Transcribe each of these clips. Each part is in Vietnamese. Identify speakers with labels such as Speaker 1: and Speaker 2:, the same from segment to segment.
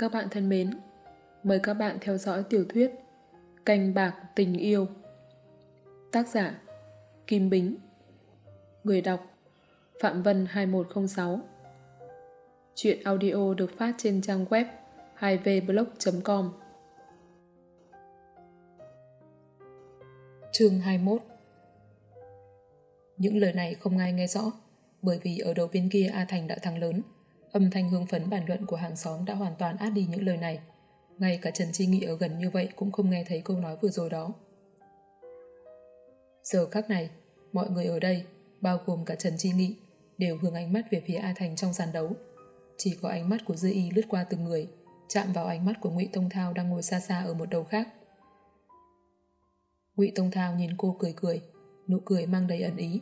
Speaker 1: Các bạn thân mến, mời các bạn theo dõi tiểu thuyết Canh bạc tình yêu. Tác giả Kim Bính. Người đọc Phạm Vân 2106 Chuyện audio được phát trên trang web 2vblog.com Chương 21 Những lời này không ai nghe rõ bởi vì ở đầu bên kia A Thành đã thắng lớn. Âm thanh hương phấn bàn luận của hàng xóm đã hoàn toàn át đi những lời này. Ngay cả Trần Chi Nghị ở gần như vậy cũng không nghe thấy câu nói vừa rồi đó. Giờ khắc này, mọi người ở đây, bao gồm cả Trần Chi Nghị, đều hướng ánh mắt về phía A Thành trong sàn đấu. Chỉ có ánh mắt của Dư Y lướt qua từng người, chạm vào ánh mắt của Ngụy Tông Thao đang ngồi xa xa ở một đầu khác. Ngụy Tông Thao nhìn cô cười cười, nụ cười mang đầy ẩn ý.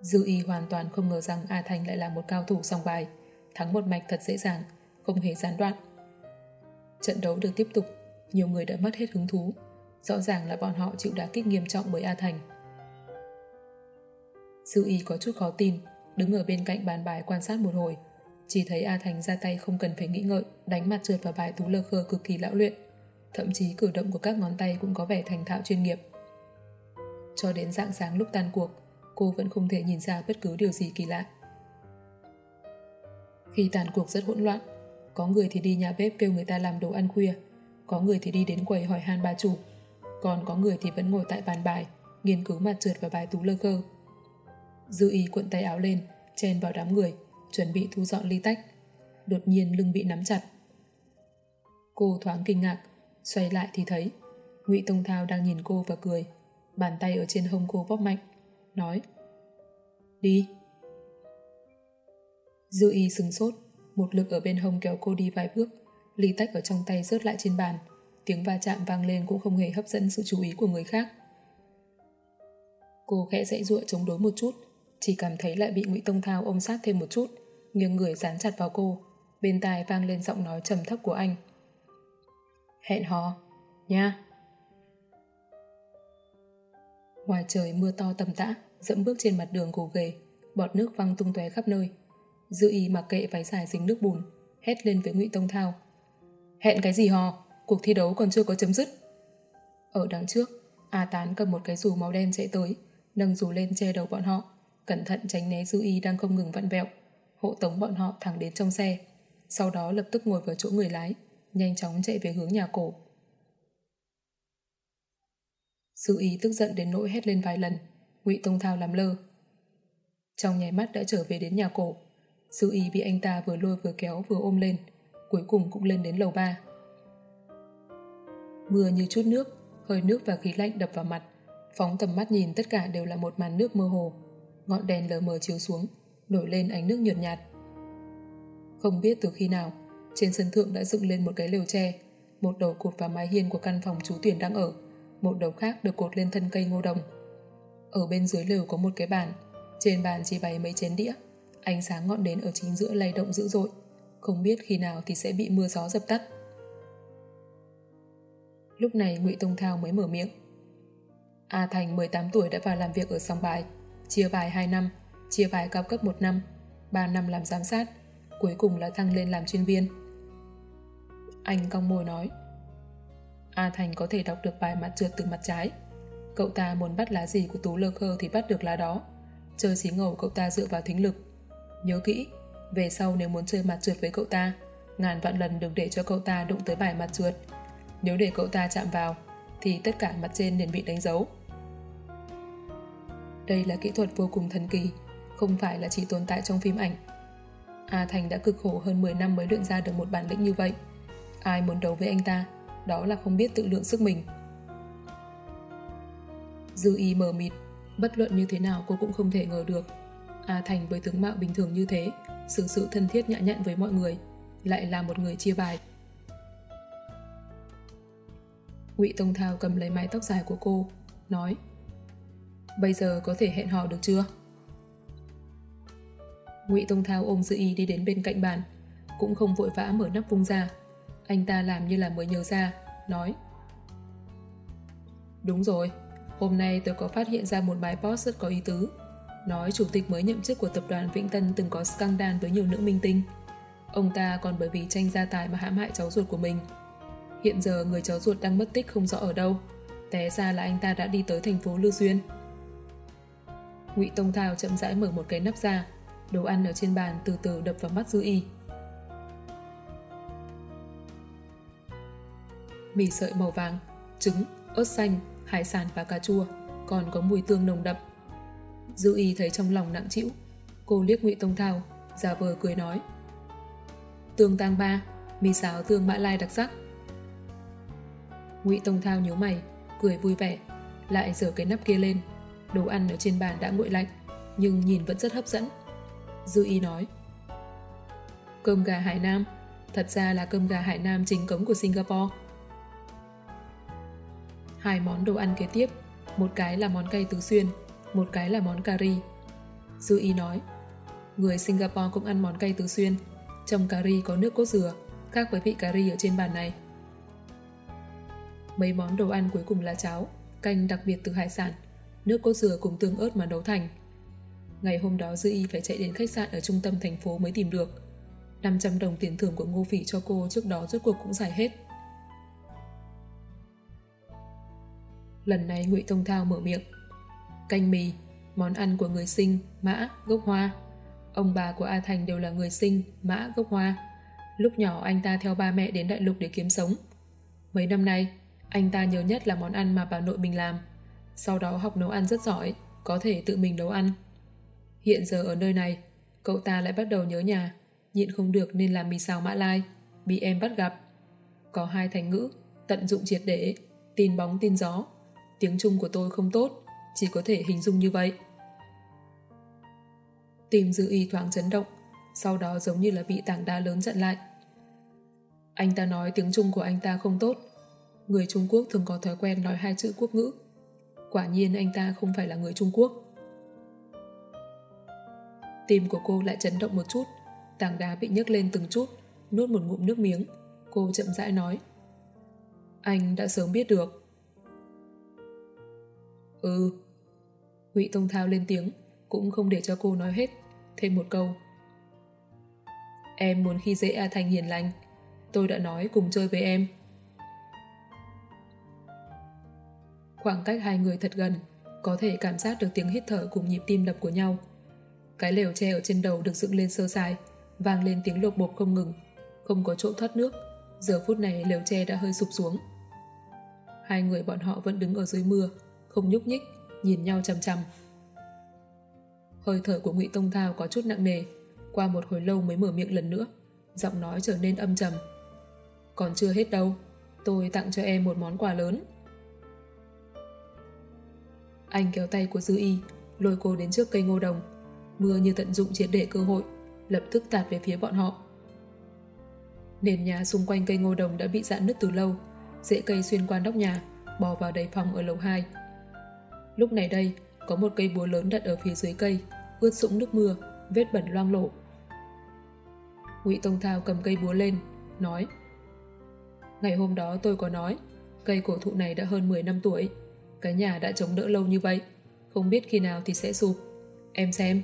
Speaker 1: Dư y hoàn toàn không ngờ rằng A Thành lại là một cao thủ song bài, thắng một mạch thật dễ dàng, không hề gián đoạn. Trận đấu được tiếp tục, nhiều người đã mất hết hứng thú. Rõ ràng là bọn họ chịu đả kích nghiêm trọng bởi A Thành. Dư y có chút khó tin, đứng ở bên cạnh bàn bài quan sát một hồi. Chỉ thấy A Thành ra tay không cần phải nghĩ ngợi, đánh mặt trượt vào bài tú lơ khơ cực kỳ lão luyện. Thậm chí cử động của các ngón tay cũng có vẻ thành thạo chuyên nghiệp. Cho đến dạng sáng lúc tan cuộc, cô vẫn không thể nhìn ra bất cứ điều gì kỳ lạ. Khi tàn cuộc rất hỗn loạn, có người thì đi nhà bếp kêu người ta làm đồ ăn khuya, có người thì đi đến quầy hỏi han bà chủ, còn có người thì vẫn ngồi tại bàn bài, nghiên cứu mặt trượt và bài tú lơ khơ. Dư ý cuộn tay áo lên, chen vào đám người, chuẩn bị thu dọn ly tách. Đột nhiên lưng bị nắm chặt. Cô thoáng kinh ngạc, xoay lại thì thấy Ngụy Tông Thao đang nhìn cô và cười, bàn tay ở trên hông cô bóp mạnh nói Đi. Dư y sừng sốt, một lực ở bên hông kéo cô đi vài bước, ly tách ở trong tay rớt lại trên bàn, tiếng va chạm vang lên cũng không hề hấp dẫn sự chú ý của người khác. Cô khẽ dãy dụa chống đối một chút, chỉ cảm thấy lại bị Ngụy Tông Thao ôm sát thêm một chút, nghiêng người dán chặt vào cô, bên tai vang lên giọng nói trầm thấp của anh. Hẹn hò, nha. Ngoài trời mưa to tầm tã, dẫm bước trên mặt đường gồ ghề, bọt nước văng tung tóe khắp nơi. Dư y mặc kệ váy dài dính nước bùn, hét lên với Ngụy Tông Thao. Hẹn cái gì hò, cuộc thi đấu còn chưa có chấm dứt. Ở đằng trước, A Tán cầm một cái dù màu đen chạy tới, nâng dù lên che đầu bọn họ, cẩn thận tránh né Dư y đang không ngừng vặn vẹo, hộ tống bọn họ thẳng đến trong xe. Sau đó lập tức ngồi vào chỗ người lái, nhanh chóng chạy về hướng nhà cổ. Dư y tức giận đến nỗi hét lên vài lần, ngụy Tông Thao làm lơ. Trong nháy mắt đã trở về đến nhà cổ, sư y bị anh ta vừa lôi vừa kéo vừa ôm lên, cuối cùng cũng lên đến lầu ba. Mưa như chút nước, hơi nước và khí lạnh đập vào mặt, phóng tầm mắt nhìn tất cả đều là một màn nước mơ hồ. Ngọn đèn lờ mờ chiếu xuống, nổi lên ánh nước nhợt nhạt. Không biết từ khi nào, trên sân thượng đã dựng lên một cái lều tre, một đầu cột vào mái hiên của căn phòng chú tuyển đang ở, một đầu khác được cột lên thân cây ngô đồng. Ở bên dưới lều có một cái bàn, trên bàn chỉ bày mấy chén đĩa, ánh sáng ngọn nến ở chính giữa lay động dữ dội, không biết khi nào thì sẽ bị mưa gió dập tắt. Lúc này Ngụy Tông Thao mới mở miệng. A Thành 18 tuổi đã vào làm việc ở song bài, chia bài 2 năm, chia bài cao cấp 1 năm, 3 năm làm giám sát, cuối cùng là thăng lên làm chuyên viên. Anh cong môi nói, A Thành có thể đọc được bài mặt trượt từ mặt trái, Cậu ta muốn bắt lá gì của Tú Lơ Khơ thì bắt được lá đó. Chơi xí ngầu cậu ta dựa vào thính lực. Nhớ kỹ, về sau nếu muốn chơi mặt trượt với cậu ta, ngàn vạn lần đừng để cho cậu ta đụng tới bài mặt trượt. Nếu để cậu ta chạm vào, thì tất cả mặt trên liền bị đánh dấu. Đây là kỹ thuật vô cùng thần kỳ, không phải là chỉ tồn tại trong phim ảnh. A Thành đã cực khổ hơn 10 năm mới luyện ra được một bản lĩnh như vậy. Ai muốn đấu với anh ta, đó là không biết tự lượng sức mình. Dư y mờ mịt, bất luận như thế nào cô cũng không thể ngờ được. A Thành với tướng mạo bình thường như thế, sự sự thân thiết nhã nhặn với mọi người, lại là một người chia bài. Ngụy Tông Thao cầm lấy mái tóc dài của cô, nói Bây giờ có thể hẹn hò được chưa? Ngụy Tông Thao ôm Dư Y đi đến bên cạnh bàn, cũng không vội vã mở nắp vung ra. Anh ta làm như là mới nhớ ra, nói Đúng rồi, Hôm nay tôi có phát hiện ra một bài post rất có ý tứ. Nói chủ tịch mới nhậm chức của tập đoàn Vĩnh Tân từng có scandal với nhiều nữ minh tinh. Ông ta còn bởi vì tranh gia tài mà hãm hại cháu ruột của mình. Hiện giờ người cháu ruột đang mất tích không rõ ở đâu. Té ra là anh ta đã đi tới thành phố Lưu Duyên. Ngụy Tông Thao chậm rãi mở một cái nắp ra. Đồ ăn ở trên bàn từ từ đập vào mắt Dư Y. Mì sợi màu vàng, trứng, ớt xanh, hải sản và cà chua, còn có mùi tương nồng đậm. Dư Y thấy trong lòng nặng chịu. Cô liếc Ngụy Tông Thao, giả vờ cười nói. Tương tang ba, mì xào tương mã lai đặc sắc. Ngụy Tông Thao nhíu mày, cười vui vẻ, lại dở cái nắp kia lên. Đồ ăn ở trên bàn đã nguội lạnh, nhưng nhìn vẫn rất hấp dẫn. Dư Y nói. Cơm gà Hải Nam, thật ra là cơm gà Hải Nam chính cống của Singapore. Hai món đồ ăn kế tiếp, một cái là món cay tứ xuyên, một cái là món cà ri. Dư ý nói, người Singapore cũng ăn món cay tứ xuyên, trong cà ri có nước cốt dừa, khác với vị cà ri ở trên bàn này. Mấy món đồ ăn cuối cùng là cháo, canh đặc biệt từ hải sản, nước cốt dừa cùng tương ớt mà nấu thành. Ngày hôm đó Dư Y phải chạy đến khách sạn ở trung tâm thành phố mới tìm được. 500 đồng tiền thưởng của Ngô Phỉ cho cô trước đó rốt cuộc cũng giải hết. Lần này Ngụy Tông Thao mở miệng. Canh mì, món ăn của người sinh, mã, gốc hoa. Ông bà của A Thành đều là người sinh, mã, gốc hoa. Lúc nhỏ anh ta theo ba mẹ đến đại lục để kiếm sống. Mấy năm nay, anh ta nhớ nhất là món ăn mà bà nội mình làm. Sau đó học nấu ăn rất giỏi, có thể tự mình nấu ăn. Hiện giờ ở nơi này, cậu ta lại bắt đầu nhớ nhà, nhịn không được nên làm mì xào mã lai, bị em bắt gặp. Có hai thành ngữ, tận dụng triệt để, tin bóng tin gió. Tiếng Trung của tôi không tốt, chỉ có thể hình dung như vậy. Tim dư y thoáng chấn động, sau đó giống như là bị tảng đá lớn chặn lại. Anh ta nói tiếng Trung của anh ta không tốt. Người Trung Quốc thường có thói quen nói hai chữ quốc ngữ. Quả nhiên anh ta không phải là người Trung Quốc. Tim của cô lại chấn động một chút, tảng đá bị nhấc lên từng chút, nuốt một ngụm nước miếng. Cô chậm rãi nói. Anh đã sớm biết được. Ừ. Ngụy Tông Thao lên tiếng, cũng không để cho cô nói hết, thêm một câu. Em muốn khi dễ A Thành hiền lành, tôi đã nói cùng chơi với em. Khoảng cách hai người thật gần, có thể cảm giác được tiếng hít thở cùng nhịp tim đập của nhau. Cái lều tre ở trên đầu được dựng lên sơ sài, vang lên tiếng lột bột không ngừng, không có chỗ thoát nước. Giờ phút này lều tre đã hơi sụp xuống. Hai người bọn họ vẫn đứng ở dưới mưa, không nhúc nhích, nhìn nhau chăm chăm Hơi thở của Ngụy Tông Thao có chút nặng nề, qua một hồi lâu mới mở miệng lần nữa, giọng nói trở nên âm trầm. Còn chưa hết đâu, tôi tặng cho em một món quà lớn. Anh kéo tay của Dư Y, lôi cô đến trước cây ngô đồng. Mưa như tận dụng triệt để cơ hội, lập tức tạt về phía bọn họ. Nền nhà xung quanh cây ngô đồng đã bị dạn nứt từ lâu, rễ cây xuyên qua nóc nhà, bò vào đầy phòng ở lầu 2. Lúc này đây, có một cây búa lớn đặt ở phía dưới cây, ướt sũng nước mưa, vết bẩn loang lổ. Ngụy Tông Thao cầm cây búa lên, nói Ngày hôm đó tôi có nói, cây cổ thụ này đã hơn 10 năm tuổi, cái nhà đã chống đỡ lâu như vậy, không biết khi nào thì sẽ sụp. Em xem.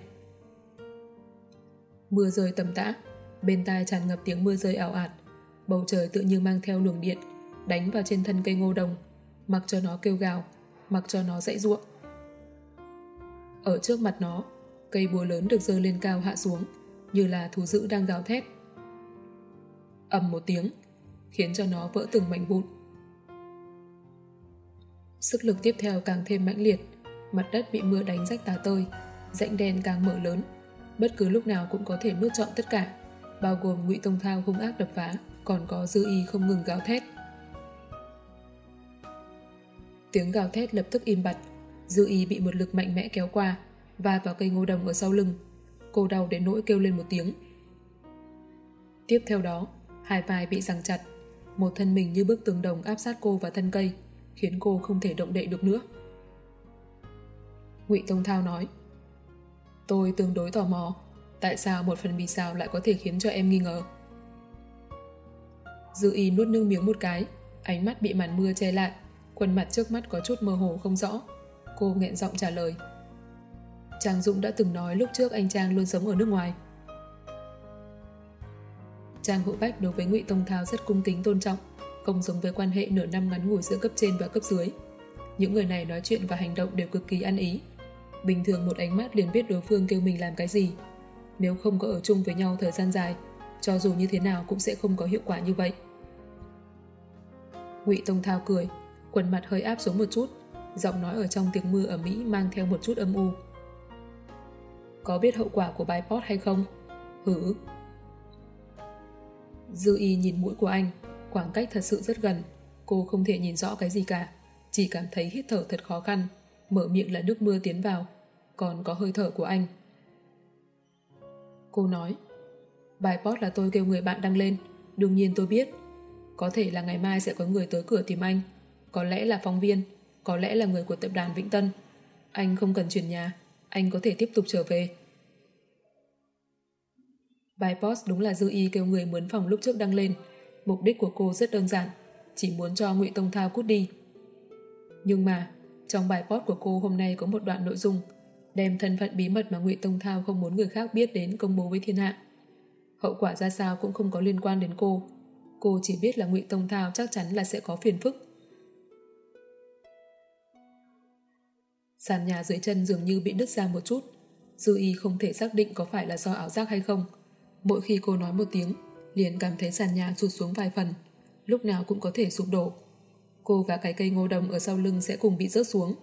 Speaker 1: Mưa rơi tầm tã, bên tai tràn ngập tiếng mưa rơi ảo ạt, bầu trời tự như mang theo luồng điện, đánh vào trên thân cây ngô đồng, mặc cho nó kêu gào, mặc cho nó dãy ruộng. Ở trước mặt nó, cây búa lớn được dơ lên cao hạ xuống, như là thú dữ đang gào thét. ầm một tiếng, khiến cho nó vỡ từng mảnh vụn. Sức lực tiếp theo càng thêm mãnh liệt, mặt đất bị mưa đánh rách tà tơi, rãnh đen càng mở lớn, bất cứ lúc nào cũng có thể nuốt trọn tất cả, bao gồm ngụy Tông Thao hung ác đập phá, còn có dư y không ngừng gào thét. Tiếng gào thét lập tức im bặt, dư ý bị một lực mạnh mẽ kéo qua, và vào cây ngô đồng ở sau lưng. Cô đau đến nỗi kêu lên một tiếng. Tiếp theo đó, hai vai bị giằng chặt, một thân mình như bức tường đồng áp sát cô vào thân cây, khiến cô không thể động đậy được nữa. Ngụy Tông Thao nói Tôi tương đối tò mò tại sao một phần mì xào lại có thể khiến cho em nghi ngờ. Dư y nuốt nước miếng một cái, ánh mắt bị màn mưa che lại, khuôn mặt trước mắt có chút mơ hồ không rõ. Cô nghẹn giọng trả lời. Trang Dũng đã từng nói lúc trước anh Trang luôn sống ở nước ngoài. Trang Hữu Bách đối với Ngụy Tông Thao rất cung kính tôn trọng, không giống với quan hệ nửa năm ngắn ngủi giữa cấp trên và cấp dưới. Những người này nói chuyện và hành động đều cực kỳ ăn ý. Bình thường một ánh mắt liền biết đối phương kêu mình làm cái gì. Nếu không có ở chung với nhau thời gian dài, cho dù như thế nào cũng sẽ không có hiệu quả như vậy. Ngụy Tông Thao cười, quần mặt hơi áp xuống một chút, giọng nói ở trong tiếng mưa ở Mỹ mang theo một chút âm u. Có biết hậu quả của bài post hay không? Hử? Dư y nhìn mũi của anh, khoảng cách thật sự rất gần. Cô không thể nhìn rõ cái gì cả, chỉ cảm thấy hít thở thật khó khăn, mở miệng là nước mưa tiến vào, còn có hơi thở của anh. Cô nói, bài post là tôi kêu người bạn đăng lên, đương nhiên tôi biết. Có thể là ngày mai sẽ có người tới cửa tìm anh, có lẽ là phóng viên, có lẽ là người của tập đoàn Vĩnh Tân. Anh không cần chuyển nhà, anh có thể tiếp tục trở về. Bài post đúng là dư y kêu người mướn phòng lúc trước đăng lên. Mục đích của cô rất đơn giản, chỉ muốn cho Ngụy Tông Thao cút đi. Nhưng mà, trong bài post của cô hôm nay có một đoạn nội dung đem thân phận bí mật mà Ngụy Tông Thao không muốn người khác biết đến công bố với thiên hạ. Hậu quả ra sao cũng không có liên quan đến cô. Cô chỉ biết là Ngụy Tông Thao chắc chắn là sẽ có phiền phức. Sàn nhà dưới chân dường như bị đứt ra một chút. Dư y không thể xác định có phải là do ảo giác hay không. Mỗi khi cô nói một tiếng, liền cảm thấy sàn nhà rụt xuống vài phần, lúc nào cũng có thể sụp đổ. Cô và cái cây ngô đồng ở sau lưng sẽ cùng bị rớt xuống.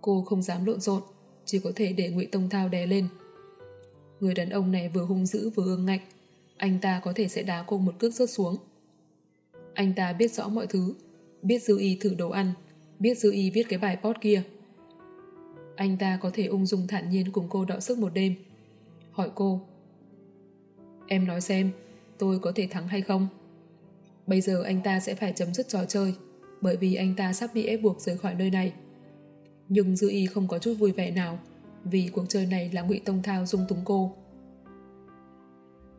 Speaker 1: Cô không dám lộn xộn, chỉ có thể để Ngụy Tông Thao đè lên. Người đàn ông này vừa hung dữ vừa ương ngạnh, anh ta có thể sẽ đá cô một cước rớt xuống. Anh ta biết rõ mọi thứ, biết dư y thử đồ ăn, biết dư y viết cái bài post kia. Anh ta có thể ung dung thản nhiên cùng cô đọ sức một đêm. Hỏi cô, Em nói xem, tôi có thể thắng hay không? Bây giờ anh ta sẽ phải chấm dứt trò chơi, bởi vì anh ta sắp bị ép buộc rời khỏi nơi này. Nhưng Dư Y không có chút vui vẻ nào, vì cuộc chơi này là Ngụy Tông Thao dung túng cô.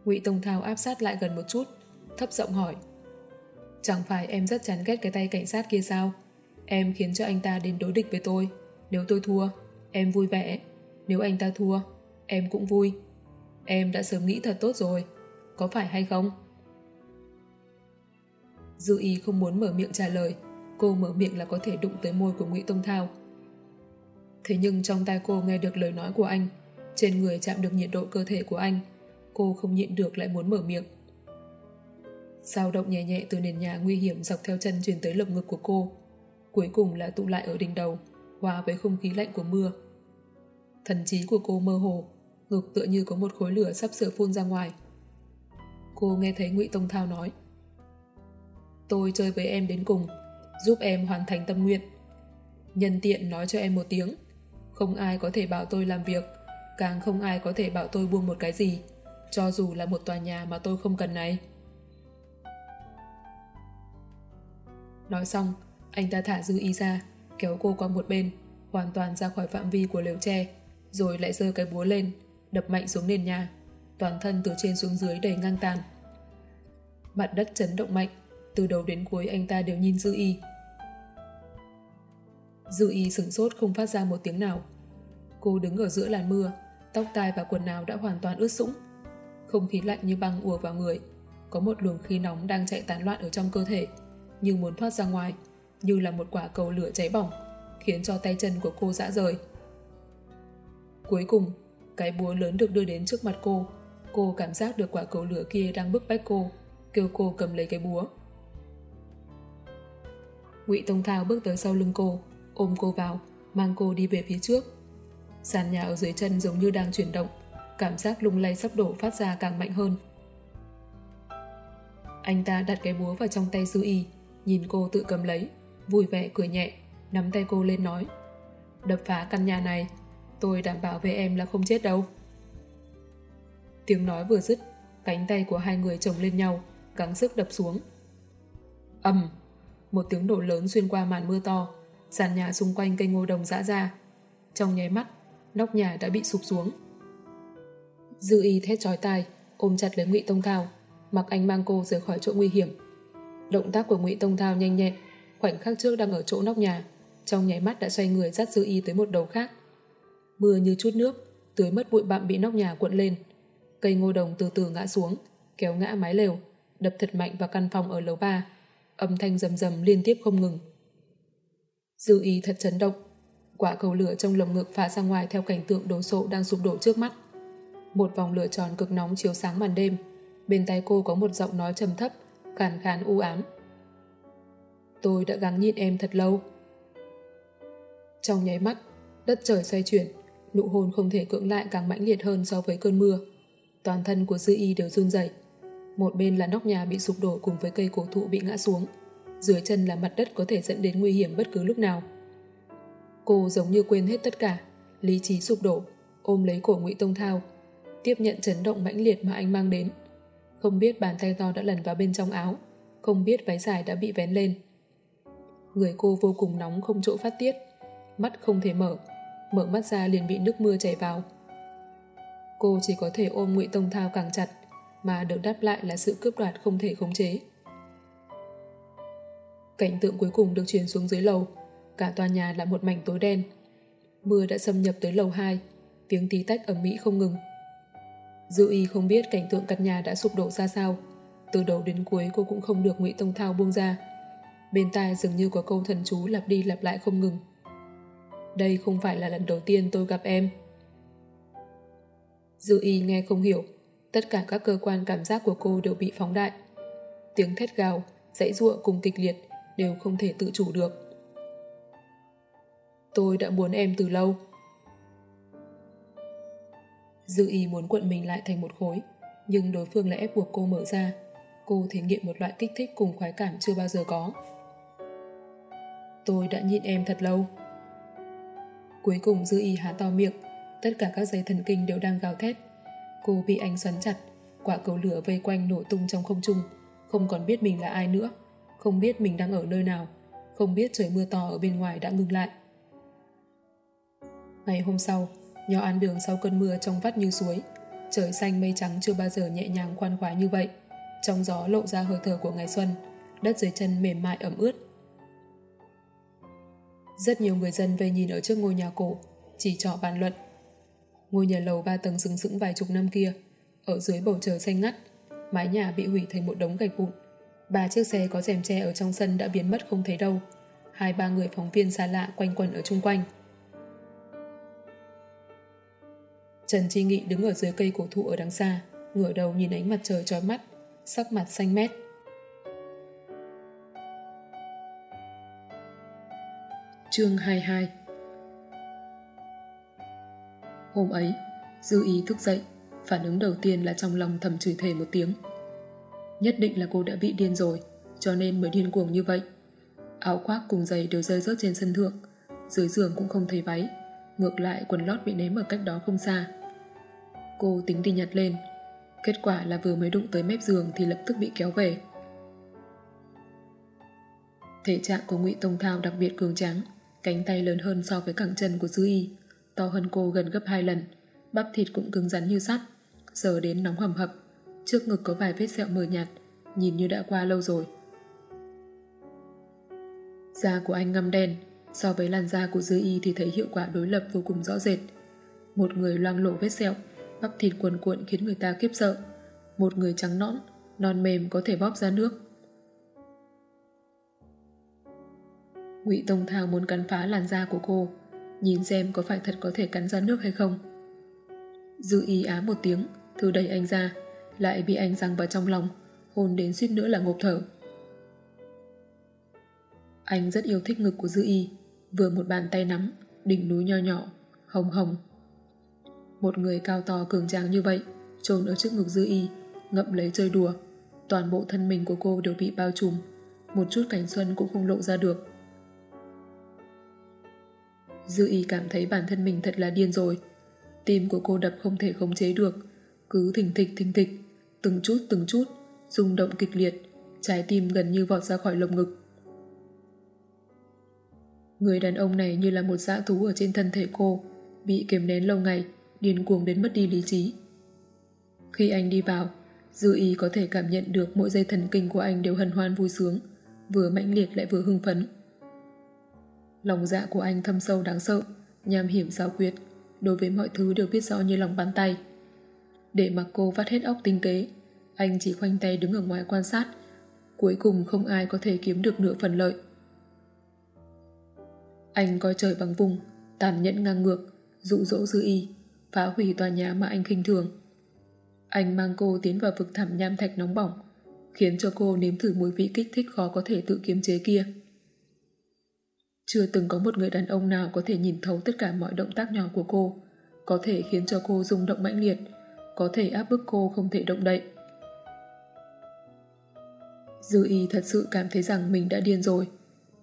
Speaker 1: Ngụy Tông Thao áp sát lại gần một chút, thấp giọng hỏi. Chẳng phải em rất chán ghét cái tay cảnh sát kia sao? Em khiến cho anh ta đến đối địch với tôi. Nếu tôi thua, em vui vẻ. Nếu anh ta thua, em cũng vui. Em đã sớm nghĩ thật tốt rồi. Có phải hay không? Dư y không muốn mở miệng trả lời. Cô mở miệng là có thể đụng tới môi của Ngụy Tông Thao. Thế nhưng trong tai cô nghe được lời nói của anh, trên người chạm được nhiệt độ cơ thể của anh, cô không nhịn được lại muốn mở miệng. Sao động nhẹ nhẹ từ nền nhà nguy hiểm dọc theo chân truyền tới lồng ngực của cô, cuối cùng là tụ lại ở đỉnh đầu, hòa với không khí lạnh của mưa. Thần trí của cô mơ hồ, ngực tựa như có một khối lửa sắp sửa phun ra ngoài. Cô nghe thấy Ngụy Tông Thao nói Tôi chơi với em đến cùng, giúp em hoàn thành tâm nguyện. Nhân tiện nói cho em một tiếng, không ai có thể bảo tôi làm việc, càng không ai có thể bảo tôi buông một cái gì, cho dù là một tòa nhà mà tôi không cần này. Nói xong, anh ta thả dư y ra, kéo cô qua một bên, hoàn toàn ra khỏi phạm vi của lều tre, rồi lại giơ cái búa lên, đập mạnh xuống nền nhà, toàn thân từ trên xuống dưới đầy ngang tàn. Mặt đất chấn động mạnh, từ đầu đến cuối anh ta đều nhìn Dư Y. Dư Y sửng sốt không phát ra một tiếng nào. Cô đứng ở giữa làn mưa, tóc tai và quần áo đã hoàn toàn ướt sũng. Không khí lạnh như băng ùa vào người, có một luồng khí nóng đang chạy tán loạn ở trong cơ thể, như muốn thoát ra ngoài, như là một quả cầu lửa cháy bỏng, khiến cho tay chân của cô dã rời. Cuối cùng, cái búa lớn được đưa đến trước mặt cô. Cô cảm giác được quả cầu lửa kia đang bức bách cô, kêu cô cầm lấy cái búa. Ngụy Tông Thao bước tới sau lưng cô, ôm cô vào, mang cô đi về phía trước. Sàn nhà ở dưới chân giống như đang chuyển động, cảm giác lung lay sắp đổ phát ra càng mạnh hơn. Anh ta đặt cái búa vào trong tay Sư Y, nhìn cô tự cầm lấy, vui vẻ cười nhẹ, nắm tay cô lên nói. Đập phá căn nhà này, tôi đảm bảo với em là không chết đâu. Tiếng nói vừa dứt, cánh tay của hai người chồng lên nhau, gắng sức đập xuống. ầm một tiếng nổ lớn xuyên qua màn mưa to, sàn nhà xung quanh cây ngô đồng dã ra. Trong nháy mắt, nóc nhà đã bị sụp xuống. Dư y thét trói tai, ôm chặt lấy Ngụy Tông Thao, mặc anh mang cô rời khỏi chỗ nguy hiểm. Động tác của Ngụy Tông Thao nhanh nhẹn, khoảnh khắc trước đang ở chỗ nóc nhà, trong nháy mắt đã xoay người dắt Dư y tới một đầu khác. Mưa như chút nước, tưới mất bụi bặm bị nóc nhà cuộn lên. Cây ngô đồng từ từ ngã xuống, kéo ngã mái lều, đập thật mạnh vào căn phòng ở lầu 3. Âm thanh rầm rầm liên tiếp không ngừng. Dư ý thật chấn động. Quả cầu lửa trong lồng ngực phá ra ngoài theo cảnh tượng đồ sộ đang sụp đổ trước mắt. Một vòng lửa tròn cực nóng chiếu sáng màn đêm. Bên tay cô có một giọng nói trầm thấp, khàn khàn u ám. Tôi đã gắng nhịn em thật lâu. Trong nháy mắt, đất trời xoay chuyển, nụ hôn không thể cưỡng lại càng mãnh liệt hơn so với cơn mưa. Toàn thân của Dư Y đều run rẩy. Một bên là nóc nhà bị sụp đổ cùng với cây cổ thụ bị ngã xuống. Dưới chân là mặt đất có thể dẫn đến nguy hiểm bất cứ lúc nào. Cô giống như quên hết tất cả, lý trí sụp đổ, ôm lấy cổ Ngụy Tông Thao, tiếp nhận chấn động mãnh liệt mà anh mang đến. Không biết bàn tay to đã lần vào bên trong áo, không biết váy dài đã bị vén lên. Người cô vô cùng nóng không chỗ phát tiết, mắt không thể mở, mở mắt ra liền bị nước mưa chảy vào. Cô chỉ có thể ôm Ngụy Tông Thao càng chặt, mà được đáp lại là sự cướp đoạt không thể khống chế. Cảnh tượng cuối cùng được chuyển xuống dưới lầu, cả tòa nhà là một mảnh tối đen. Mưa đã xâm nhập tới lầu 2, tiếng tí tách ẩm mỹ không ngừng. Dư y không biết cảnh tượng căn nhà đã sụp đổ ra sao. Từ đầu đến cuối cô cũng không được Ngụy Tông Thao buông ra. Bên tai dường như có câu thần chú lặp đi lặp lại không ngừng. Đây không phải là lần đầu tiên tôi gặp em. Dư y nghe không hiểu. Tất cả các cơ quan cảm giác của cô đều bị phóng đại. Tiếng thét gào, dãy ruộng cùng kịch liệt đều không thể tự chủ được. Tôi đã muốn em từ lâu. Dư y muốn cuộn mình lại thành một khối, nhưng đối phương lại ép buộc cô mở ra. Cô thể nghiệm một loại kích thích cùng khoái cảm chưa bao giờ có. Tôi đã nhịn em thật lâu. Cuối cùng Dư y há to miệng, tất cả các dây thần kinh đều đang gào thét. Cô bị anh xoắn chặt, quả cầu lửa vây quanh nổ tung trong không trung, không còn biết mình là ai nữa, không biết mình đang ở nơi nào, không biết trời mưa to ở bên ngoài đã ngừng lại. Ngày hôm sau, nhỏ ăn đường sau cơn mưa trong vắt như suối. Trời xanh mây trắng chưa bao giờ nhẹ nhàng khoan khoái như vậy. Trong gió lộ ra hơi thở của ngày xuân, đất dưới chân mềm mại ẩm ướt. Rất nhiều người dân về nhìn ở trước ngôi nhà cổ, chỉ trỏ bàn luận. Ngôi nhà lầu ba tầng sừng sững vài chục năm kia, ở dưới bầu trời xanh ngắt, mái nhà bị hủy thành một đống gạch vụn. Ba chiếc xe có rèm tre ở trong sân đã biến mất không thấy đâu. Hai ba người phóng viên xa lạ quanh quẩn ở chung quanh. Trần Chi Nghị đứng ở dưới cây cổ thụ ở đằng xa, ngửa đầu nhìn ánh mặt trời trói mắt, sắc mặt xanh mét. Chương 22 Hôm ấy, Dư Ý thức dậy, phản ứng đầu tiên là trong lòng thầm chửi thề một tiếng. Nhất định là cô đã bị điên rồi, cho nên mới điên cuồng như vậy. Áo khoác cùng giày đều rơi rớt trên sân thượng, dưới giường cũng không thấy váy, ngược lại quần lót bị ném ở cách đó không xa. Cô tính đi nhặt lên. Kết quả là vừa mới đụng tới mép giường thì lập tức bị kéo về. Thể trạng của Ngụy Tông Thao đặc biệt cường tráng, cánh tay lớn hơn so với cẳng chân của Dư Y, to hơn cô gần gấp hai lần, bắp thịt cũng cứng rắn như sắt, giờ đến nóng hầm hập, trước ngực có vài vết sẹo mờ nhạt, nhìn như đã qua lâu rồi. Da của anh ngăm đen, so với làn da của Dư Y thì thấy hiệu quả đối lập vô cùng rõ rệt. Một người loang lộ vết sẹo, bắp thịt cuồn cuộn khiến người ta khiếp sợ. Một người trắng nõn, non mềm có thể bóp ra nước. Ngụy Tông Thao muốn cắn phá làn da của cô, nhìn xem có phải thật có thể cắn ra nước hay không. Dư ý á một tiếng, thư đẩy anh ra, lại bị anh răng vào trong lòng, hôn đến suýt nữa là ngộp thở. Anh rất yêu thích ngực của Dư Y, vừa một bàn tay nắm, đỉnh núi nho nhỏ, hồng hồng, một người cao to cường tráng như vậy, trồn ở trước ngực dư y, ngậm lấy chơi đùa. Toàn bộ thân mình của cô đều bị bao trùm, một chút cảnh xuân cũng không lộ ra được. Dư y cảm thấy bản thân mình thật là điên rồi. Tim của cô đập không thể khống chế được, cứ thình thịch thình thịch, từng chút từng chút, rung động kịch liệt, trái tim gần như vọt ra khỏi lồng ngực. Người đàn ông này như là một dã thú ở trên thân thể cô, bị kiềm nén lâu ngày, điên cuồng đến mất đi lý trí. Khi anh đi vào, Dư ý có thể cảm nhận được mỗi dây thần kinh của anh đều hân hoan vui sướng, vừa mãnh liệt lại vừa hưng phấn. Lòng dạ của anh thâm sâu đáng sợ, nham hiểm giáo quyệt, đối với mọi thứ đều biết rõ như lòng bàn tay. Để mặc cô vắt hết óc tinh kế, Anh chỉ khoanh tay đứng ở ngoài quan sát. Cuối cùng không ai có thể kiếm được nửa phần lợi. Anh coi trời bằng vùng, tàn nhẫn ngang ngược, dụ dỗ dư y, phá hủy tòa nhà mà anh khinh thường. Anh mang cô tiến vào vực thẳm nham thạch nóng bỏng, khiến cho cô nếm thử mùi vị kích thích khó có thể tự kiềm chế kia. Chưa từng có một người đàn ông nào có thể nhìn thấu tất cả mọi động tác nhỏ của cô, có thể khiến cho cô rung động mãnh liệt, có thể áp bức cô không thể động đậy. Dư y thật sự cảm thấy rằng mình đã điên rồi,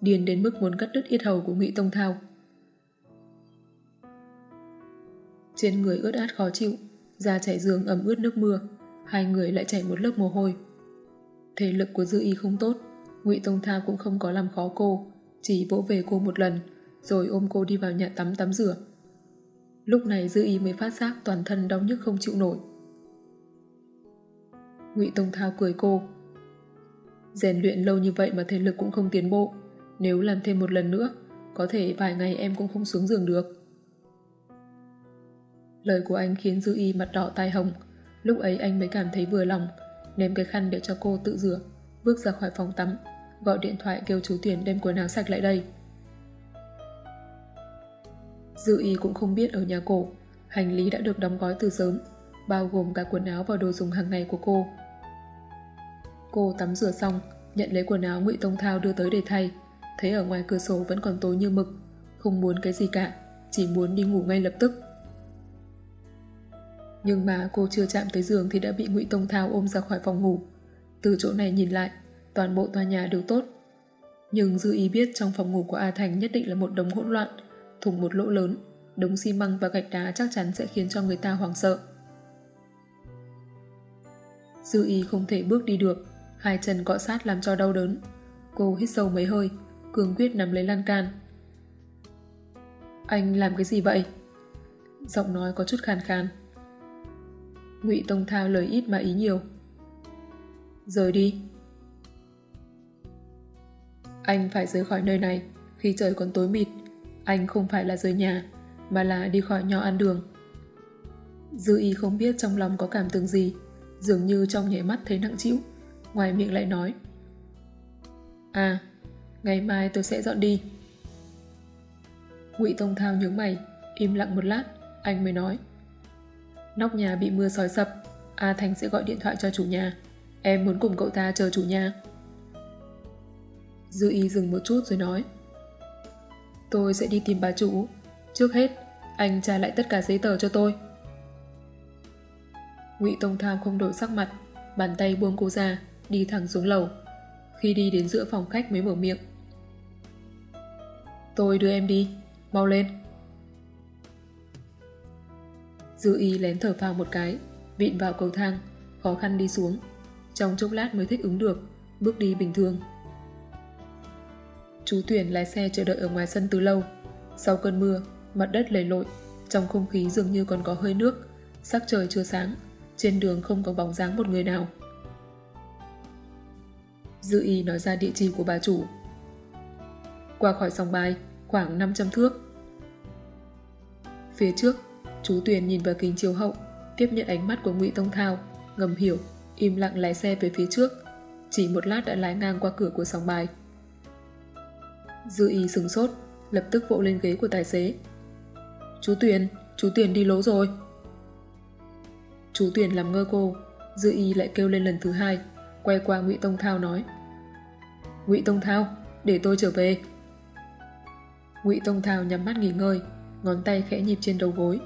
Speaker 1: điên đến mức muốn cắt đứt yết hầu của Ngụy Tông Thao. Trên người ướt át khó chịu, da chảy giường ẩm ướt nước mưa, hai người lại chảy một lớp mồ hôi. Thể lực của Dư Y không tốt, Ngụy Tông Thao cũng không có làm khó cô, chỉ vỗ về cô một lần, rồi ôm cô đi vào nhà tắm tắm rửa. Lúc này Dư Y mới phát giác toàn thân đau nhức không chịu nổi. Ngụy Tông Thao cười cô. Rèn luyện lâu như vậy mà thể lực cũng không tiến bộ. Nếu làm thêm một lần nữa, có thể vài ngày em cũng không xuống giường được. Lời của anh khiến Dư Y mặt đỏ tai hồng. Lúc ấy anh mới cảm thấy vừa lòng, ném cái khăn để cho cô tự rửa, bước ra khỏi phòng tắm, gọi điện thoại kêu chú Tuyển đem quần áo sạch lại đây. Dư Y cũng không biết ở nhà cổ, hành lý đã được đóng gói từ sớm, bao gồm cả quần áo và đồ dùng hàng ngày của cô. Cô tắm rửa xong, nhận lấy quần áo Ngụy Tông Thao đưa tới để thay, thấy ở ngoài cửa sổ vẫn còn tối như mực, không muốn cái gì cả, chỉ muốn đi ngủ ngay lập tức. Nhưng mà cô chưa chạm tới giường thì đã bị Ngụy Tông Thao ôm ra khỏi phòng ngủ. Từ chỗ này nhìn lại, toàn bộ tòa nhà đều tốt. Nhưng Dư Ý biết trong phòng ngủ của A Thành nhất định là một đống hỗn loạn, thủng một lỗ lớn, đống xi măng và gạch đá chắc chắn sẽ khiến cho người ta hoảng sợ. Dư ý không thể bước đi được, hai chân cọ sát làm cho đau đớn. Cô hít sâu mấy hơi, cường quyết nắm lấy lan can. Anh làm cái gì vậy? Giọng nói có chút khàn khàn. Ngụy Tông Thao lời ít mà ý nhiều. Rời đi. Anh phải rời khỏi nơi này khi trời còn tối mịt. Anh không phải là rời nhà, mà là đi khỏi nho ăn đường. Dư y không biết trong lòng có cảm tưởng gì, dường như trong nhảy mắt thấy nặng chịu, ngoài miệng lại nói. À, ngày mai tôi sẽ dọn đi. Ngụy Tông Thao nhướng mày, im lặng một lát, anh mới nói. Nóc nhà bị mưa sói sập, A Thành sẽ gọi điện thoại cho chủ nhà. Em muốn cùng cậu ta chờ chủ nhà. Dư ý dừng một chút rồi nói. Tôi sẽ đi tìm bà chủ. Trước hết, anh trả lại tất cả giấy tờ cho tôi. Ngụy Tông Tham không đổi sắc mặt, bàn tay buông cô ra, đi thẳng xuống lầu. Khi đi đến giữa phòng khách mới mở miệng. Tôi đưa em đi, mau lên. Dư y lén thở phào một cái, vịn vào cầu thang, khó khăn đi xuống. Trong chốc lát mới thích ứng được, bước đi bình thường. Chú Tuyển lái xe chờ đợi ở ngoài sân từ lâu. Sau cơn mưa, mặt đất lầy lội, trong không khí dường như còn có hơi nước, sắc trời chưa sáng, trên đường không có bóng dáng một người nào. Dư y nói ra địa chỉ của bà chủ. Qua khỏi sòng bài, khoảng 500 thước. Phía trước, Chú Tuyền nhìn vào kính chiếu hậu, tiếp nhận ánh mắt của Ngụy Tông Thao, ngầm hiểu, im lặng lái xe về phía trước. Chỉ một lát đã lái ngang qua cửa của sòng bài. Dư y sừng sốt, lập tức vỗ lên ghế của tài xế. Chú Tuyền, chú Tuyền đi lố rồi. Chú Tuyền làm ngơ cô, Dư y lại kêu lên lần thứ hai, quay qua Ngụy Tông Thao nói. Ngụy Tông Thao, để tôi trở về. Ngụy Tông Thao nhắm mắt nghỉ ngơi, ngón tay khẽ nhịp trên đầu gối,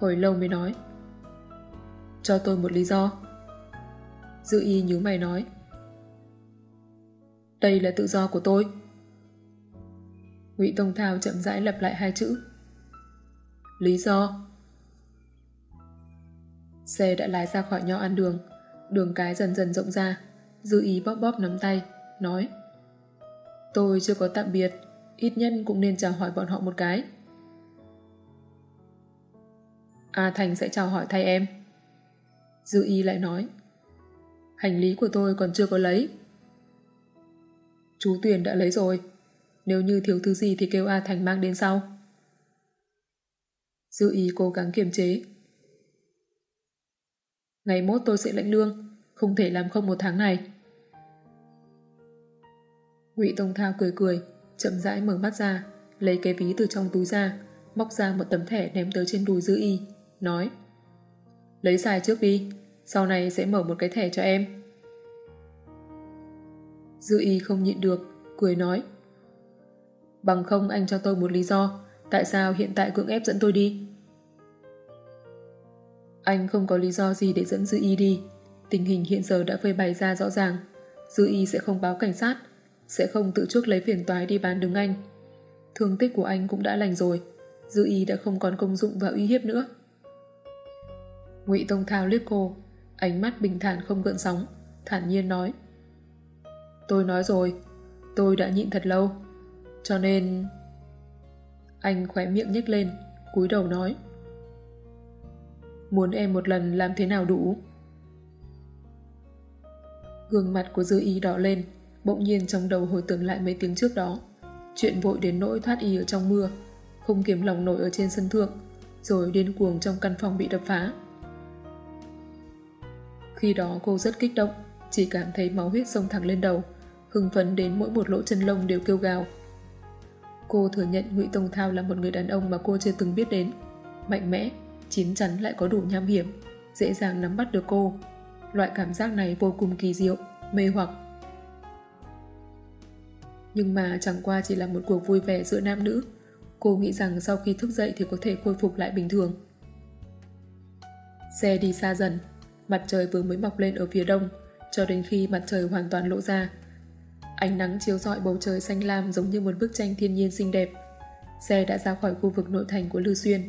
Speaker 1: hồi lâu mới nói. Cho tôi một lý do. Dư y nhíu mày nói. Đây là tự do của tôi. Ngụy Tông Thao chậm rãi lặp lại hai chữ. Lý do. Xe đã lái ra khỏi nho ăn đường, đường cái dần dần rộng ra, dư ý bóp bóp nắm tay, nói Tôi chưa có tạm biệt, ít nhân cũng nên chào hỏi bọn họ một cái. A Thành sẽ chào hỏi thay em. Dư y lại nói Hành lý của tôi còn chưa có lấy. Chú Tuyền đã lấy rồi. Nếu như thiếu thứ gì thì kêu A Thành mang đến sau. Dư y cố gắng kiềm chế. Ngày mốt tôi sẽ lãnh lương. không thể làm không một tháng này. Ngụy Tông Thao cười cười, chậm rãi mở mắt ra, lấy cái ví từ trong túi ra, móc ra một tấm thẻ ném tới trên đùi Dư Y, nói Lấy xài trước đi, sau này sẽ mở một cái thẻ cho em. Dư Y không nhịn được, cười nói Bằng không anh cho tôi một lý do, tại sao hiện tại cưỡng ép dẫn tôi đi? Anh không có lý do gì để dẫn Dư Y đi. Tình hình hiện giờ đã phơi bày ra rõ ràng. Dư Y sẽ không báo cảnh sát, sẽ không tự chuốc lấy phiền toái đi bán đứng anh. Thương tích của anh cũng đã lành rồi. Dư Y đã không còn công dụng và uy hiếp nữa. Ngụy Tông Thao liếc cô, ánh mắt bình thản không gợn sóng, thản nhiên nói. Tôi nói rồi, tôi đã nhịn thật lâu, cho nên... Anh khóe miệng nhếch lên, cúi đầu nói. Muốn em một lần làm thế nào đủ? Gương mặt của dư ý đỏ lên, bỗng nhiên trong đầu hồi tưởng lại mấy tiếng trước đó. Chuyện vội đến nỗi thoát y ở trong mưa, không kiềm lòng nổi ở trên sân thượng, rồi điên cuồng trong căn phòng bị đập phá. Khi đó cô rất kích động, chỉ cảm thấy máu huyết sông thẳng lên đầu, hưng phấn đến mỗi một lỗ chân lông đều kêu gào. Cô thừa nhận Ngụy Tông Thao là một người đàn ông mà cô chưa từng biết đến, mạnh mẽ, chín chắn lại có đủ nham hiểm, dễ dàng nắm bắt được cô. Loại cảm giác này vô cùng kỳ diệu, mê hoặc. Nhưng mà chẳng qua chỉ là một cuộc vui vẻ giữa nam nữ. Cô nghĩ rằng sau khi thức dậy thì có thể khôi phục lại bình thường. Xe đi xa dần, mặt trời vừa mới mọc lên ở phía đông, cho đến khi mặt trời hoàn toàn lộ ra. Ánh nắng chiếu rọi bầu trời xanh lam giống như một bức tranh thiên nhiên xinh đẹp. Xe đã ra khỏi khu vực nội thành của Lư Xuyên,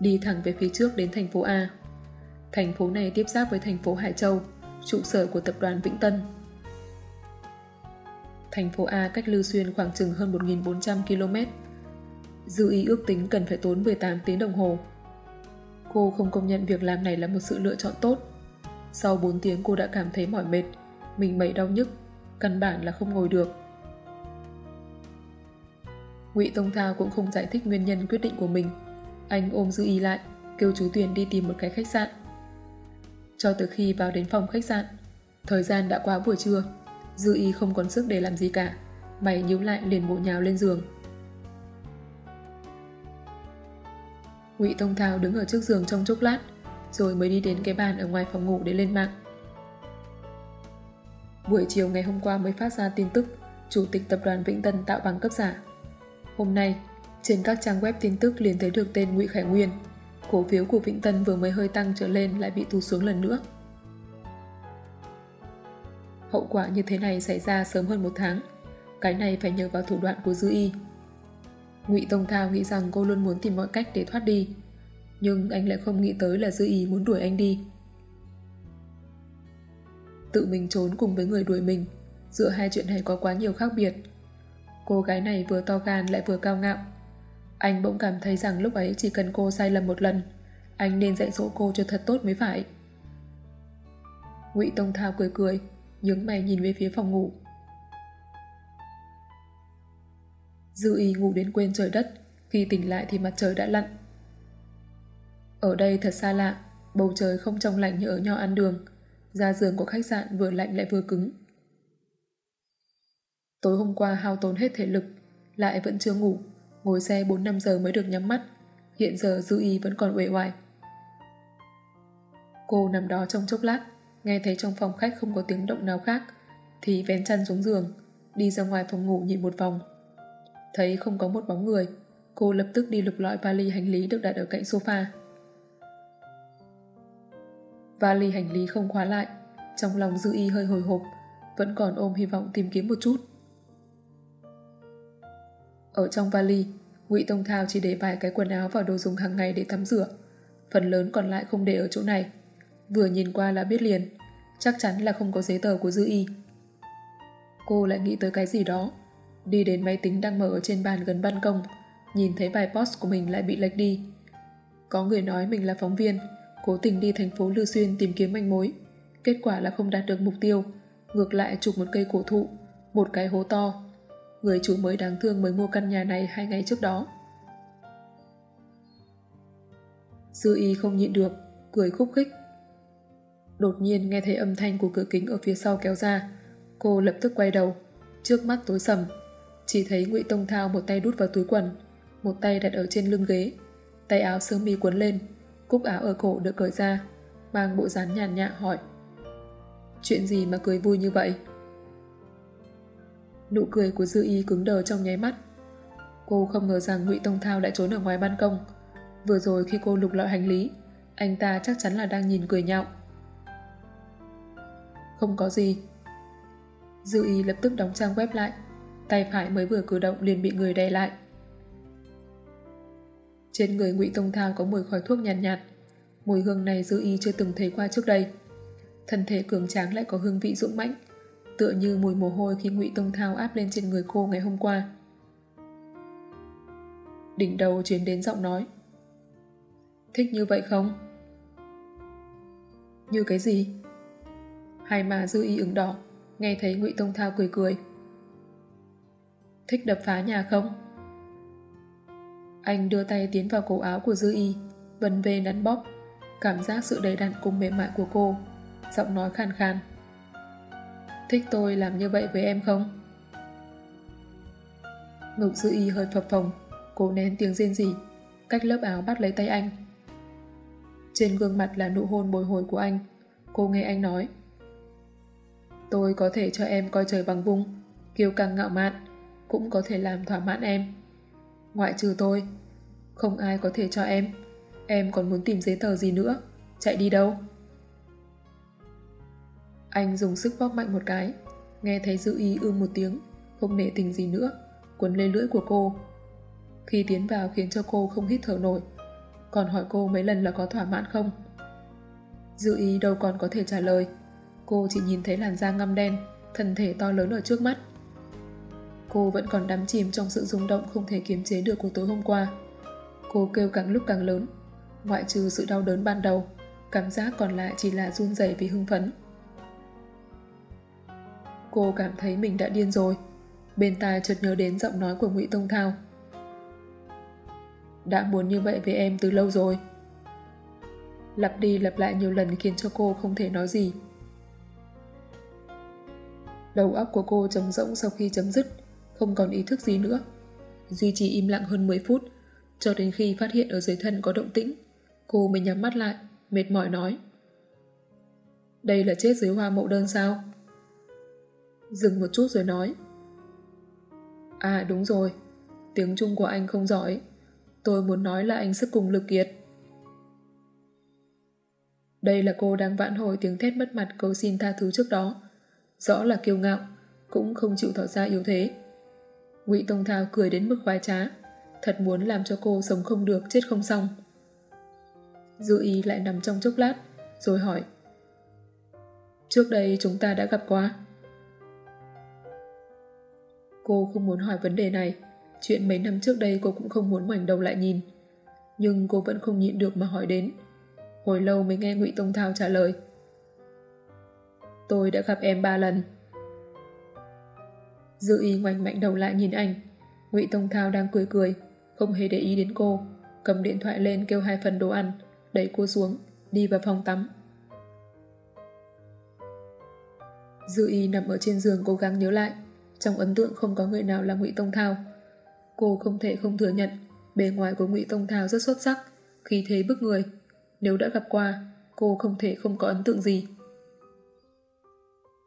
Speaker 1: đi thẳng về phía trước đến thành phố A. Thành phố này tiếp giáp với thành phố Hải Châu, trụ sở của tập đoàn Vĩnh Tân. Thành phố A cách Lư Xuyên khoảng chừng hơn 1.400 km. Dư ý ước tính cần phải tốn 18 tiếng đồng hồ. Cô không công nhận việc làm này là một sự lựa chọn tốt. Sau 4 tiếng cô đã cảm thấy mỏi mệt, mình mẩy đau nhức, căn bản là không ngồi được. Ngụy Tông Thao cũng không giải thích nguyên nhân quyết định của mình. Anh ôm Dư Y lại, kêu chú Tuyền đi tìm một cái khách sạn. Cho từ khi vào đến phòng khách sạn, thời gian đã quá buổi trưa, Dư Y không còn sức để làm gì cả, mày nhíu lại liền bộ nhào lên giường. Ngụy Tông Thao đứng ở trước giường trong chốc lát, rồi mới đi đến cái bàn ở ngoài phòng ngủ để lên mạng. Buổi chiều ngày hôm qua mới phát ra tin tức Chủ tịch tập đoàn Vĩnh Tân tạo bằng cấp giả. Hôm nay, trên các trang web tin tức liền thấy được tên Ngụy Khải Nguyên. Cổ phiếu của Vĩnh Tân vừa mới hơi tăng trở lên lại bị tụt xuống lần nữa. Hậu quả như thế này xảy ra sớm hơn một tháng. Cái này phải nhờ vào thủ đoạn của Dư Y. Ngụy Tông Thao nghĩ rằng cô luôn muốn tìm mọi cách để thoát đi. Nhưng anh lại không nghĩ tới là Dư Y muốn đuổi anh đi. Tự mình trốn cùng với người đuổi mình. Giữa hai chuyện này có quá nhiều khác biệt. Cô gái này vừa to gan lại vừa cao ngạo. Anh bỗng cảm thấy rằng lúc ấy chỉ cần cô sai lầm một lần, anh nên dạy dỗ cô cho thật tốt mới phải. Ngụy Tông Thao cười cười, nhướng mày nhìn về phía phòng ngủ. Dư y ngủ đến quên trời đất, khi tỉnh lại thì mặt trời đã lặn. Ở đây thật xa lạ, bầu trời không trong lạnh như ở nho ăn đường, ra giường của khách sạn vừa lạnh lại vừa cứng. Tối hôm qua hao tốn hết thể lực, lại vẫn chưa ngủ, ngồi xe 4-5 giờ mới được nhắm mắt. Hiện giờ dư ý vẫn còn uể oải. Cô nằm đó trong chốc lát, nghe thấy trong phòng khách không có tiếng động nào khác, thì vén chăn xuống giường, đi ra ngoài phòng ngủ nhìn một vòng. Thấy không có một bóng người, cô lập tức đi lục lọi vali hành lý được đặt ở cạnh sofa. Vali hành lý không khóa lại, trong lòng dư y hơi hồi hộp, vẫn còn ôm hy vọng tìm kiếm một chút. Ở trong vali, Ngụy Tông Thao chỉ để vài cái quần áo và đồ dùng hàng ngày để tắm rửa. Phần lớn còn lại không để ở chỗ này. Vừa nhìn qua là biết liền, chắc chắn là không có giấy tờ của Dư Y. Cô lại nghĩ tới cái gì đó. Đi đến máy tính đang mở ở trên bàn gần ban công, nhìn thấy bài post của mình lại bị lệch đi. Có người nói mình là phóng viên, cố tình đi thành phố Lư Xuyên tìm kiếm manh mối. Kết quả là không đạt được mục tiêu, ngược lại chụp một cây cổ thụ, một cái hố to người chủ mới đáng thương mới mua căn nhà này hai ngày trước đó. Dư y không nhịn được, cười khúc khích. Đột nhiên nghe thấy âm thanh của cửa kính ở phía sau kéo ra. Cô lập tức quay đầu. Trước mắt tối sầm. Chỉ thấy ngụy Tông Thao một tay đút vào túi quần, một tay đặt ở trên lưng ghế. Tay áo sơ mi cuốn lên, cúc áo ở cổ được cởi ra, mang bộ dáng nhàn nhạ hỏi. Chuyện gì mà cười vui như vậy? Nụ cười của Dư Y cứng đờ trong nháy mắt. Cô không ngờ rằng ngụy Tông Thao đã trốn ở ngoài ban công. Vừa rồi khi cô lục lọi hành lý, anh ta chắc chắn là đang nhìn cười nhạo. Không có gì. Dư Y lập tức đóng trang web lại. Tay phải mới vừa cử động liền bị người đè lại. Trên người ngụy Tông Thao có mùi khói thuốc nhàn nhạt, nhạt. Mùi hương này Dư Y chưa từng thấy qua trước đây. Thân thể cường tráng lại có hương vị dũng mãnh, tựa như mùi mồ hôi khi ngụy Tông Thao áp lên trên người cô ngày hôm qua. Đỉnh đầu chuyển đến giọng nói. Thích như vậy không? Như cái gì? Hai mà dư y ứng đỏ, nghe thấy ngụy Tông Thao cười cười. Thích đập phá nhà không? Anh đưa tay tiến vào cổ áo của dư y, vần về nắn bóp, cảm giác sự đầy đặn cùng mềm mại của cô, giọng nói khan khan. Thích tôi làm như vậy với em không? Ngục dư y hơi phập phồng, cố nén tiếng rên rỉ, cách lớp áo bắt lấy tay anh. Trên gương mặt là nụ hôn bồi hồi của anh. Cô nghe anh nói. Tôi có thể cho em coi trời bằng vung, kiêu căng ngạo mạn, cũng có thể làm thỏa mãn em. Ngoại trừ tôi, không ai có thể cho em. Em còn muốn tìm giấy tờ gì nữa? Chạy đi đâu? Anh dùng sức bóp mạnh một cái, nghe thấy dư ý ưm một tiếng, không nể tình gì nữa, cuốn lên lưỡi của cô. Khi tiến vào khiến cho cô không hít thở nổi, còn hỏi cô mấy lần là có thỏa mãn không. Dư ý đâu còn có thể trả lời, cô chỉ nhìn thấy làn da ngăm đen, thân thể to lớn ở trước mắt. Cô vẫn còn đắm chìm trong sự rung động không thể kiềm chế được của tối hôm qua. Cô kêu càng lúc càng lớn, ngoại trừ sự đau đớn ban đầu, cảm giác còn lại chỉ là run rẩy vì hưng phấn. Cô cảm thấy mình đã điên rồi. Bên tai chợt nhớ đến giọng nói của Ngụy Tông Thao. Đã muốn như vậy với em từ lâu rồi. Lặp đi lặp lại nhiều lần khiến cho cô không thể nói gì. Đầu óc của cô trống rỗng sau khi chấm dứt, không còn ý thức gì nữa. Duy trì im lặng hơn 10 phút, cho đến khi phát hiện ở dưới thân có động tĩnh, cô mới nhắm mắt lại, mệt mỏi nói. Đây là chết dưới hoa mộ đơn sao? Dừng một chút rồi nói. À đúng rồi, tiếng Trung của anh không giỏi. Tôi muốn nói là anh sức cùng lực kiệt. Đây là cô đang vãn hồi tiếng thét mất mặt cầu xin tha thứ trước đó. Rõ là kiêu ngạo, cũng không chịu tỏ ra yếu thế. Ngụy Tông Thao cười đến mức khoái trá, thật muốn làm cho cô sống không được, chết không xong. Dư ý lại nằm trong chốc lát, rồi hỏi. Trước đây chúng ta đã gặp qua. Cô không muốn hỏi vấn đề này. Chuyện mấy năm trước đây cô cũng không muốn ngoảnh đầu lại nhìn. Nhưng cô vẫn không nhịn được mà hỏi đến. Hồi lâu mới nghe Ngụy Tông Thao trả lời. Tôi đã gặp em ba lần. Dư y ngoảnh mạnh đầu lại nhìn anh. Ngụy Tông Thao đang cười cười, không hề để ý đến cô. Cầm điện thoại lên kêu hai phần đồ ăn, đẩy cô xuống, đi vào phòng tắm. Dư y nằm ở trên giường cố gắng nhớ lại. Trong ấn tượng không có người nào là Ngụy Tông Thao. Cô không thể không thừa nhận bề ngoài của Ngụy Tông Thao rất xuất sắc, khí thế bức người. Nếu đã gặp qua, cô không thể không có ấn tượng gì.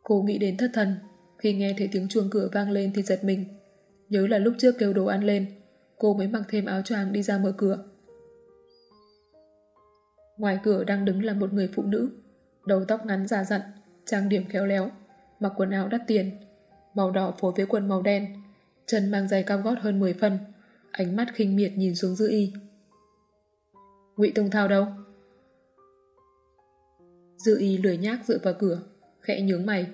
Speaker 1: Cô nghĩ đến thất thần, khi nghe thấy tiếng chuông cửa vang lên thì giật mình. Nhớ là lúc trước kêu đồ ăn lên, cô mới mặc thêm áo choàng đi ra mở cửa. Ngoài cửa đang đứng là một người phụ nữ, đầu tóc ngắn già dặn, trang điểm khéo léo, mặc quần áo đắt tiền, màu đỏ phối với quần màu đen, chân mang giày cao gót hơn 10 phân, ánh mắt khinh miệt nhìn xuống dư y. Ngụy Tông Thao đâu? Dư y lười nhác dựa vào cửa, khẽ nhướng mày.